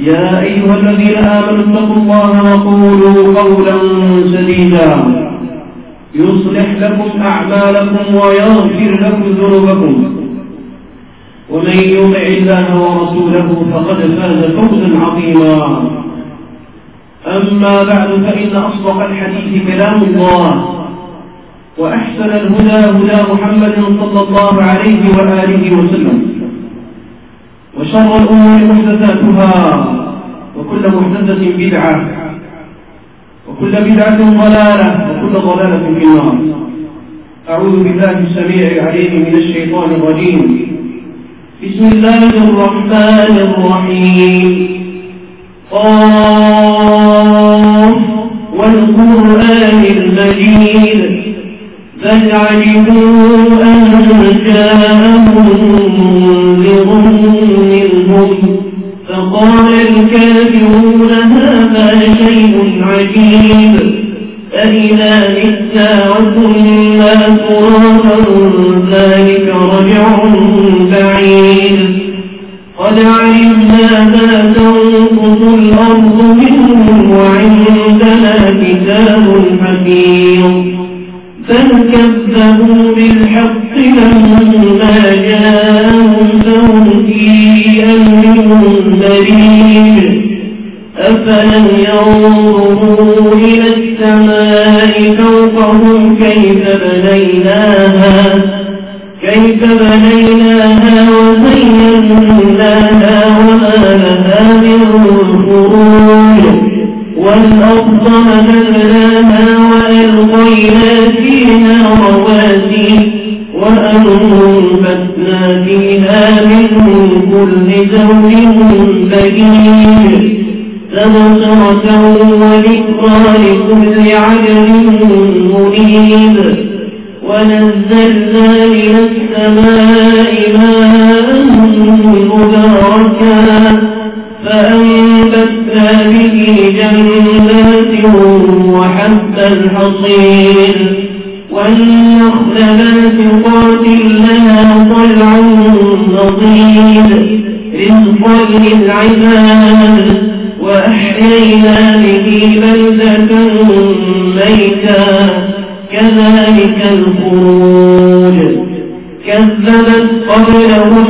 يا أيها الذين آمنوا اتقوا الله وقولوا قولا سديدا. يصلح لكم أعمالكم ويغفر لكم ذنوبكم. ومن يطع الله ورسوله فقد فاز فوزا عظيما. أما بعد فإن أصدق الحديث كلام الله وأحسن الهدى هدى محمد صلى الله عليه وآله وسلم. وشر الأمور محدثاتها وكل محدثة بدعة وكل بدعة ضلالة وكل ضلالة في النار. أعوذ بالله السميع العليم من الشيطان الرجيم. بسم الله الرحمن الرحيم. قاف والقرآن المجيد. بل عجبوا أن جاءهم أفلم ينظروا إلى السماء فوقهم كيف بنيناها كيف بنيناها ونزلنا من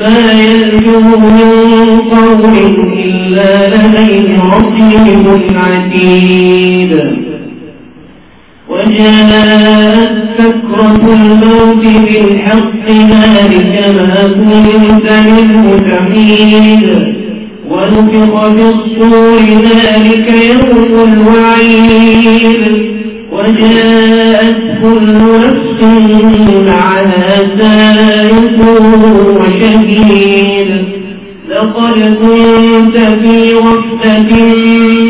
ما يلجو من قول إلا لديه رقيب عتيد. وجاءت سكرة الموت بالحق ذلك ما كنت منه تحيد. ونفخ في الصور ذلك يوم الوعيد. وجاءت كل نفس على سائق وشهيد. لقد كنت في غفلة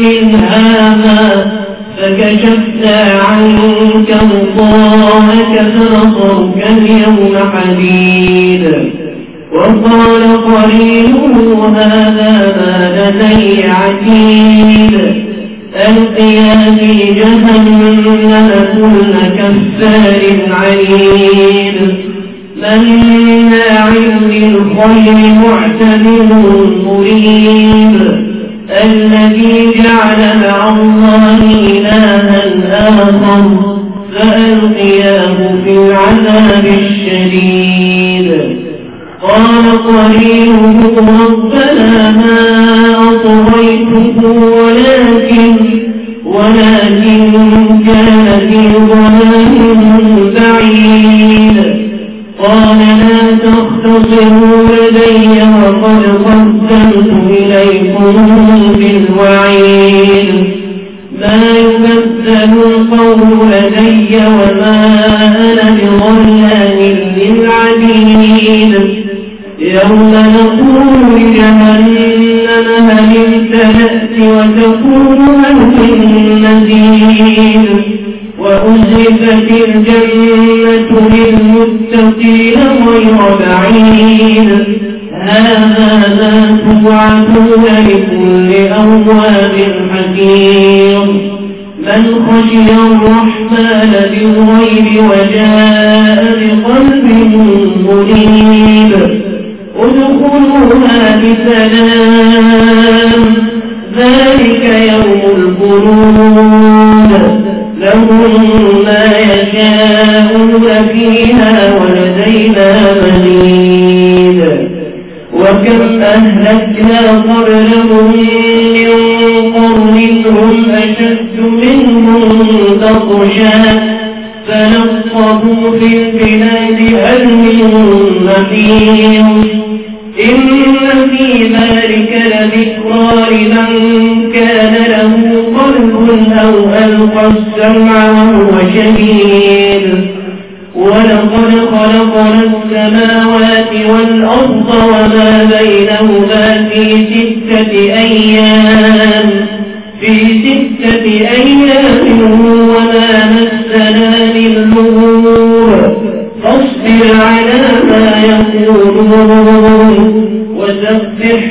من هذا فكشفت عنك غطاءك فنصرك اليوم حديد. وقال قرينه هذا ما لدي عتيد. ألقيا في جهنم كل كفار عنيد. مناع للخير معتد مريب. الذي جعل مع الله إلها آخر فألقياه في العذاب الشديد. قال قرينه ربنا ما أطغيته ولكن ولكن كان في ضلال بعيد. قال لا تختصروا لدي وقد قدمت بالغيب وجاء بقلب منيب. ادخلوها بسلام. ذلك يوم الخلود. لهم ما يشاءون فيها ولدينا مزيد وكم أهلكنا قبلهم من قرن هم أشد منهم بطشا. في البلاد هل من محيط إن في ذلك لذكرى لمن كان له قلب أو ألقى السمع وهو شهيد. ولقد خلقنا السماوات والأرض وما بينهما في ستة أيام. في ستة أيام وما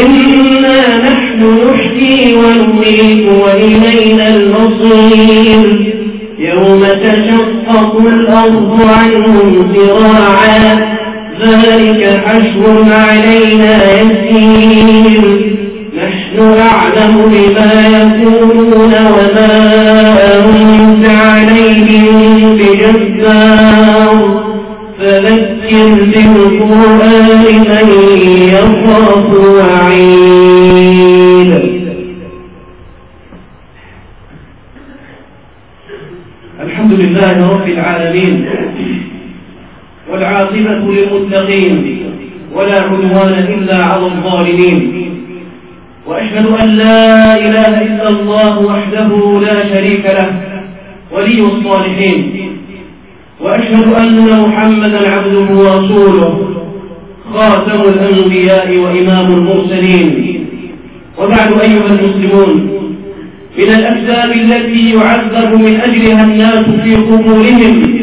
إنا نحن نحيي ونميت وإلينا المصير. يوم تشقق الأرض عنهم ذراعا ذلك حشر علينا يسير. نحن أعلم بما يقولون وما ولي الصالحين. وأشهد أن محمدا عبده ورسوله خاتم الأنبياء وإمام المرسلين. وبعد أيها المسلمون من الأسباب التي يعذب من أجلها الناس في قبورهم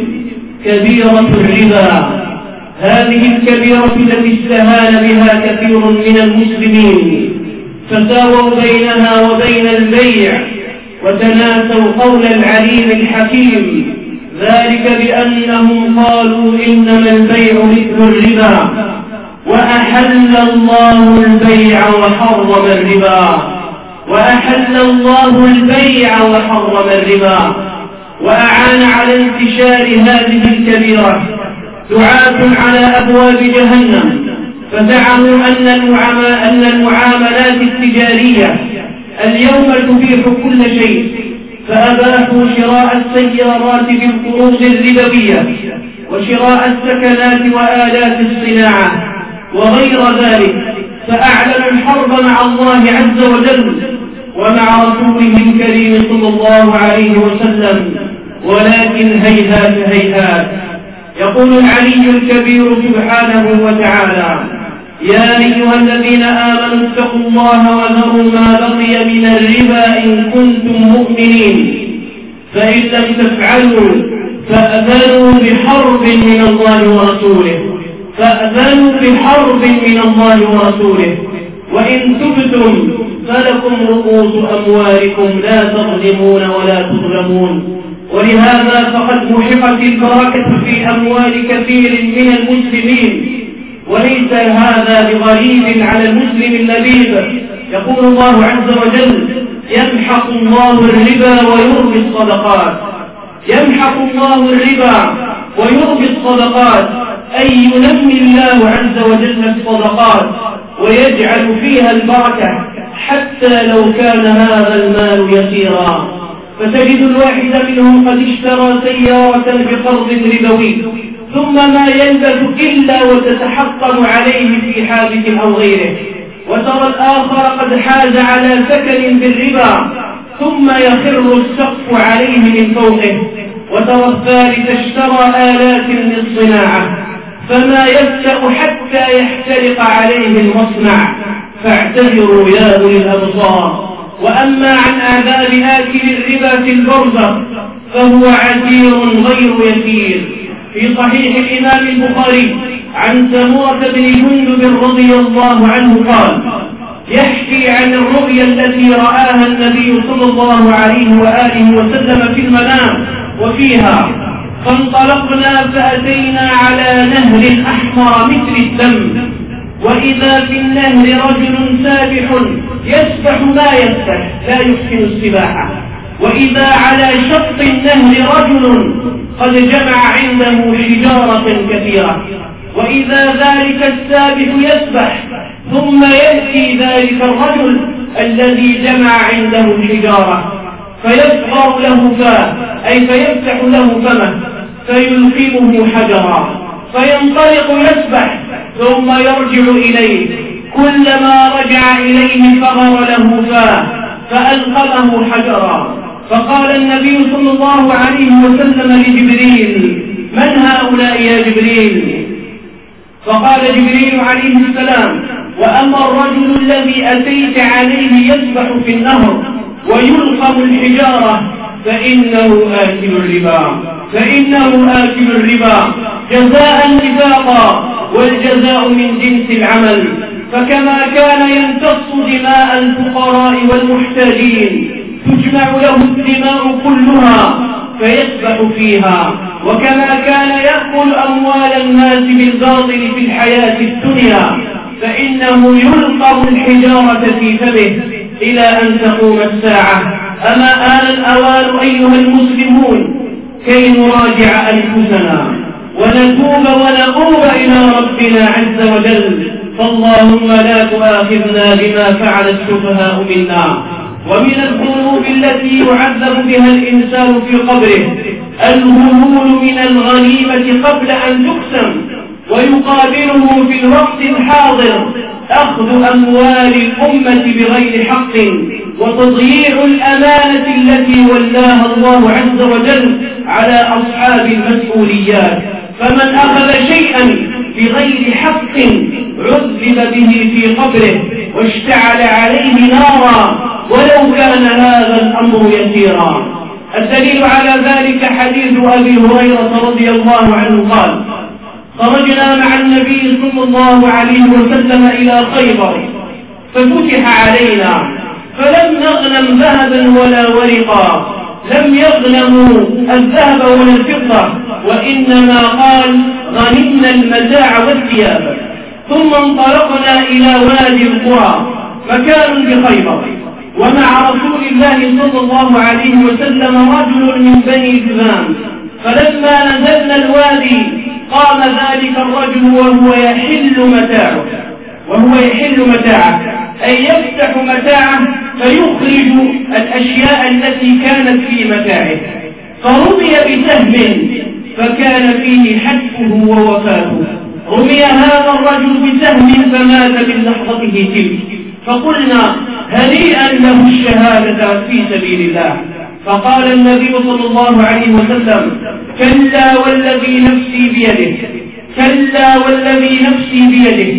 كبيرة الربا. هذه الكبيرة التي استهان بها كثير من المسلمين فساووا بينها وبين البيع. وتناسوا قول العليم الحكيم. ذلك بأنهم قالوا إنما البيع مثل الربا وأحل الله البيع وحرم الربا. وأحل الله البيع وحرم الربا. وأعان على انتشار هذه الكبيرة. دعاة على أبواب جهنم. فزعموا أن المعاملات التجارية اليوم تبيح كل شيء فأباحوا شراء السيارات بالقروض الربوية وشراء السكنات وآلات الصناعة. وغير ذلك فأعلنوا الحرب مع الله عز وجل ومع رسوله الكريم صلى الله عليه وسلم. ولكن هيهات هيهات. يقول العلي الكبير سبحانه وتعالى يا أيها الذين آمنوا اتقوا الله وذروا ما بقي من الربا إن كنتم مؤمنين. فإن لم تفعلوا فأذنوا بحرب من الله ورسوله. فأذنوا بحرب من الله ورسوله. وإن تبتم فلكم رؤوس أموالكم لا تظلمون ولا تظلمون. ولهذا فقد محقت البركة في أموال كثير من المسلمين وليس هذا بغريب على المسلم اللبيب. يقول الله عز وجل يمحق الله الربا ويربي الصدقات. يمحق الله الربا ويربي الصدقات. أي ينمي الله عز وجل الصدقات ويجعل فيها البركة حتى لو كان هذا المال يسيرا. فتجد الواحد منهم قد اشترى سيارة بقرض ربوي. ثم ما يلبث إلا وتتحطم عليه في حادث أو غيره. وترى الآخر قد حاز على سكن بالربا ثم يخر السقف عليه من فوقه. وترى الثالث اشترى آلات للصناعة فما يفتأ حتى يحترق عليه المصنع. فاعتبروا يا أولي الأبصار. وأما عن آداب آكل الربا في البرزخ فهو عسير غير يسير. في صحيح الإمام البخاري عن سمورة بن جندب رضي الله عنه قال يحكي عن الرؤيا التي رآها النبي صلى الله عليه وآله وسلم في المنام وفيها فانطلقنا فأتينا على نهر أحمر مثل الدم وإذا في النهر رجل سابح يسبح ما يسبح لا يحسن السباحة وإذا على شط النهر رجل قد جمع عنده حجارة كثيرة. وإذا ذلك السابح يسبح ثم يأتي ذلك الرجل الذي جمع عنده الحجارة فيصغر له فاه أي فيفتح له فمه فيلقمه حجرا. فينطلق يسبح ثم يرجع إليه. كلما رجع إليه فغر له فاه فألقمه حجرا. فقال النبي صلى الله عليه وسلم لجبريل من هؤلاء يا جبريل؟ فقال جبريل عليه السلام وأما الرجل الذي أتيت عليه يسبح في النهر ويلقم الحجارة فإنه آكل الربا فإنه آكل الربا جزاء نفاقا والجزاء من جنس العمل فكما كان يمتص دماء الفقراء والمحتاجين. تجمع له الدماء كلها فيسبح فيها. وكما كان يأكل أموال الناس بالباطل في الحياة الدنيا فإنه يلقم الحجارة في فمه إلى أن تقوم الساعة. أما آل الأوان أيها المسلمون كي نراجع أنفسنا ونتوب ونقوم إلى ربنا عز وجل. فاللهم لا تؤاخذنا بما فعل السفهاء منا ومن الذنوب التي يعذب بها الإنسان في قبره الهمول من الغنيمة قبل أن تقسم ويقابله في الوقت الحاضر أخذ أموال الأمة بغير حق وتضييع الأمانة التي ولاها الله عز وجل على أصحاب المسؤوليات. فمن أخذ شيئا بغير حق عذب به في قبره واشتعل عليه نارا ولو كان هذا الأمر يسيرا. الدليل على ذلك حديث أبي هريرة رضي الله عنه قال خرجنا مع النبي صلى الله عليه وسلم إلى خيبر ففتح علينا فلم نغنم ذهبا ولا ورقا. لم يغنموا الذهب ولا الفضة وإنما قال غنمنا المتاع والثياب. ثم انطلقنا إلى وادي القرى مكان بخيبر ومع رسول الله صلى الله عليه وسلم رجل من بني جذام فلما نزلنا الوادي قام ذلك الرجل وهو يحل متاعه. وهو يحل متاعه. أي يفتح متاعه فيخرج الأشياء التي كانت في متاعه. فرمي بسهم فكان فيه حتفه ووفاته. رمي هذا الرجل بسهم فمات من لحظته تلك. فقلنا هنيئا له الشهادة في سبيل الله. فقال النبي صلى الله عليه وسلم كلا والذي نفسي بيده كلا والذي نفسي بيده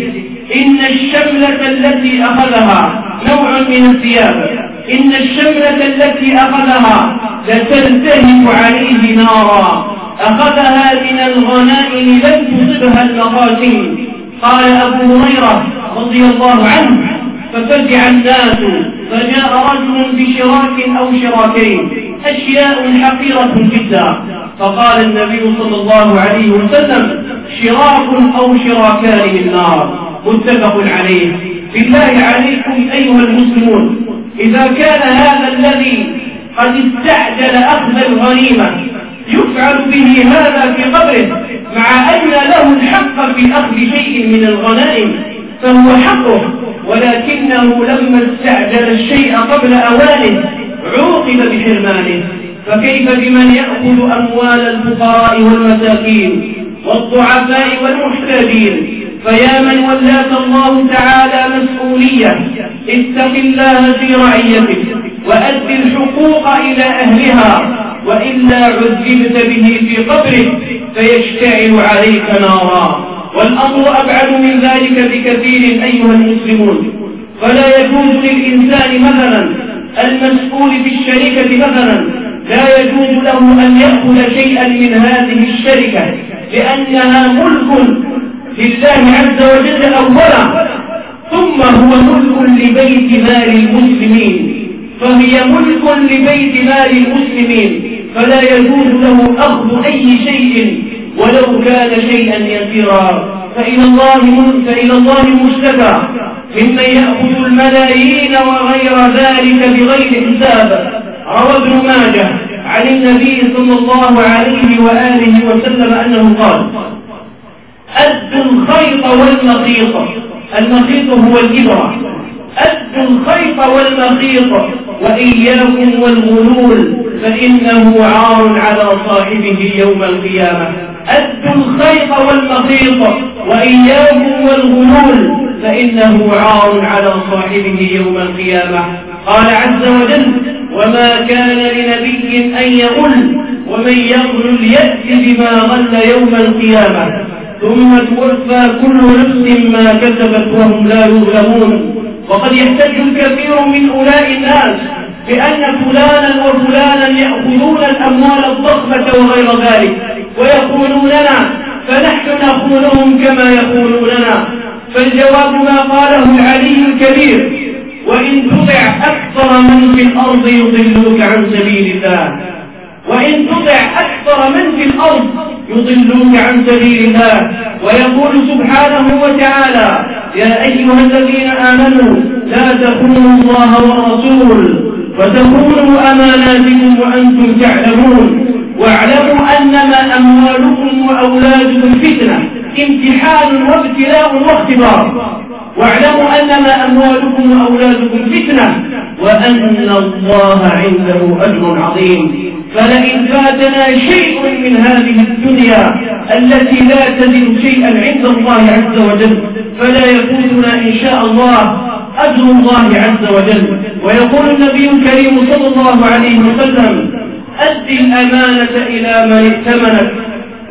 إن الشملة التي أخذها نوع من الثياب إن الشملة التي أخذها لتلتهب عليه نارا أخذها من الغنائم لم تصبها المقاسم قال أبو هريرة رضي الله عنه ففزع الناس فجاء رجل بشراك أو شراكين. أشياء حقيرة جدا. فقال النبي صلى الله عليه وسلم شراك أو شراكان من نار متفق عليه. بالله عليكم أيها المسلمون إذا كان هذا الذي قد استعجل أخذ الغنيمة يفعل به هذا في قبره مع أن له الحق في أخذ شيء من الغنائم فهو حقه. ولكنه لما استعجل الشيء قبل أوانه عوقب بحرمانه فكيف بمن يأخذ أموال الفقراء والمساكين والضعفاء والمحتاجين؟ فيا من ولاك الله تعالى مسؤولية اتق الله في رعيتك وأد الحقوق إلى أهلها وإلا عذبت به في قبرك فيشتعل عليك نارا. والأمر أبعد من ذلك بكثير أيها المسلمون. فلا يجوز للإنسان مثلا المسؤول في الشركة مثلا لا يجوز له أن يأخذ شيئا من هذه الشركة لأنها ملك لله عز وجل أولا ثم هو ملك لبيت مال المسلمين. فهي ملك لبيت مال المسلمين فلا يجوز له أخذ أي شيء ولو كان شيئا يسيرا فإلى الله فإلى الله المشتكى ممن يأخذ الملايين وغير ذلك بغير حساب. روى ابن ماجه عن النبي صلى الله عليه وآله وسلم أنه قال أد الخيط والمخيط. المخيط هو الإبرة. أد الخيط والمخيط. وإياكم والغلول. فإنه عار على صاحبه يوم القيامة. أد الخيط والمخيط وإياكم والغلول فإنه عار على صاحبه يوم القيامة. قال عز وجل وما كان لنبي أن يغل ومن يغل يأتي بما غل يوم القيامة ثم توفى كل نفس ما كسبت وهم لا يظلمون. وقد يحتج الكثير من أولئك الناس بأن فلانا وفلانا يأخذون الأموال الضخمة وغير ذلك. ويقولون لنا فنحن نخونهم كما يقولون لنا فالجواب ما قاله العلي الكبير وإن تطع أكثر من في الأرض يضلوك عن سبيل الله. وإن تطع أكثر من في الأرض يضلوك عن سبيل الله. ويقول سبحانه وتعالى يا أيها الذين آمنوا لا تخونوا الله والرسول وتخونوا أماناتكم وأنتم تعلمون. واعلموا أنما أموالكم وأولادكم فتنة امتحان وابتلاء واختبار. واعلموا أنما أموالكم وأولادكم فتنة وأن الله عنده أجر عظيم. فلئن فاتنا شيء من هذه الدنيا التي لا تزن شيئا عند الله عز وجل فلا يفوتنا إن شاء الله أجر الله عز وجل. ويقول النبي الكريم صلى الله عليه وسلم أد الأمانة إلى من ائتمنك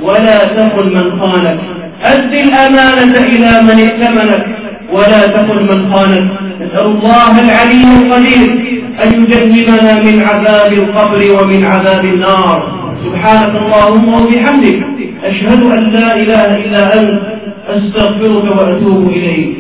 ولا تقل من خانك. أد الأمانة إلى من ائتمنك ولا تقل من خانك. نسأل الله العلي القدير أن يجنبنا من عذاب القبر ومن عذاب النار. سبحانك اللهم وبحمدك. أشهد أن لا إله إلا أنت. أستغفرك وأتوب إليك.